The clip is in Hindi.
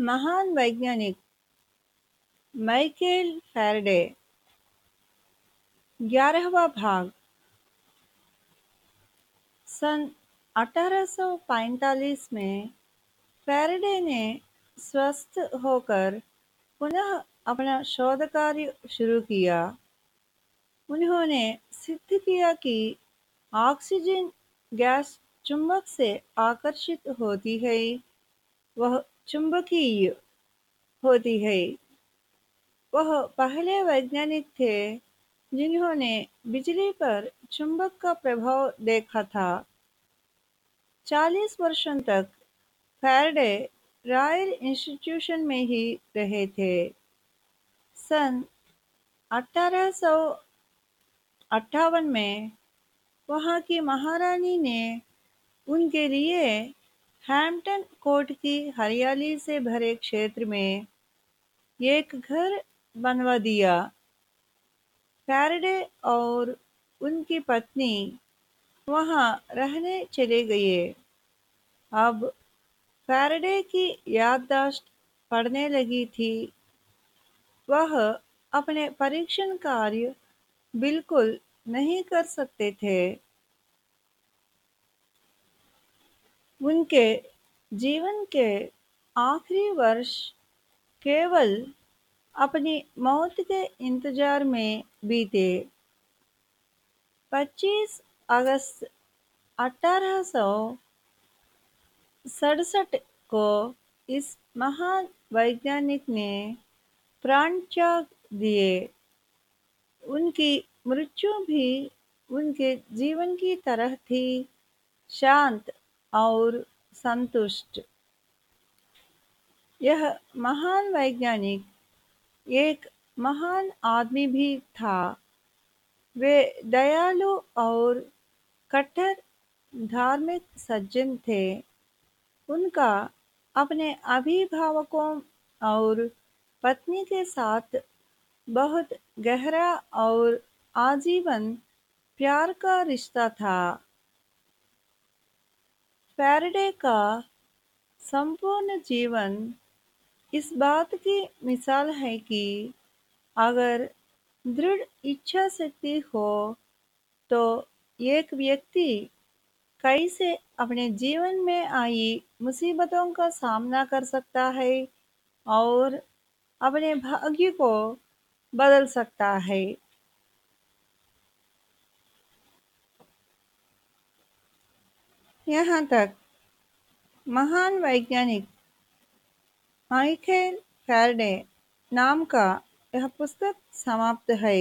महान वैज्ञानिक माइकेल फैराडे, ग्यारहवा भाग, सन 1845 में फैराडे ने स्वस्थ होकर पुनः अपना शोध कार्य शुरू किया। उन्होंने सिद्ध किया कि ऑक्सीजन गैस चुंबक से आकर्षित होती है। वह चुंबकीय होती है। वह पहले वैज्ञानिक थे जिन्होंने बिजली पर चुंबक का प्रभाव देखा था। चालीस वर्षों तक फैरडे रॉयल इंस्टीट्यूशन में ही रहे थे। सन अठारह सौ अट्ठावन में वहाँ की महारानी ने उनके लिए हैम्पटन कोर्ट की हरियाली से भरे क्षेत्र में एक घर बनवा दिया। फैराडे और उनकी पत्नी वहाँ रहने चले गए। अब फैरडे की याददाश्त पड़ने लगी थी। वह अपने परीक्षण कार्य बिल्कुल नहीं कर सकते थे। उनके जीवन के आखिरी वर्ष केवल अपनी मौत के इंतज़ार में बीते। 25 अगस्त अठारह सौ सड़सठ को इस महान वैज्ञानिक ने प्राण त्याग दिए। उनकी मृत्यु भी उनके जीवन की तरह थी। शांत और संतुष्ट। यह महान वैज्ञानिक, एक महान आदमी भी था। वे दयालु और कट्टर धार्मिक सज्जन थे। उनका अपने अभिभावकों और पत्नी के साथ बहुत गहरा और आजीवन प्यार का रिश्ता था। फैराडे का संपूर्ण जीवन इस बात की मिसाल है कि अगर दृढ़ इच्छा शक्ति हो तो एक व्यक्ति कैसे अपने जीवन में आई मुसीबतों का सामना कर सकता है और अपने भाग्य को बदल सकता है। यहाँ तक। महान वैज्ञानिक माइकेल फैरडे नाम का यह पुस्तक समाप्त है।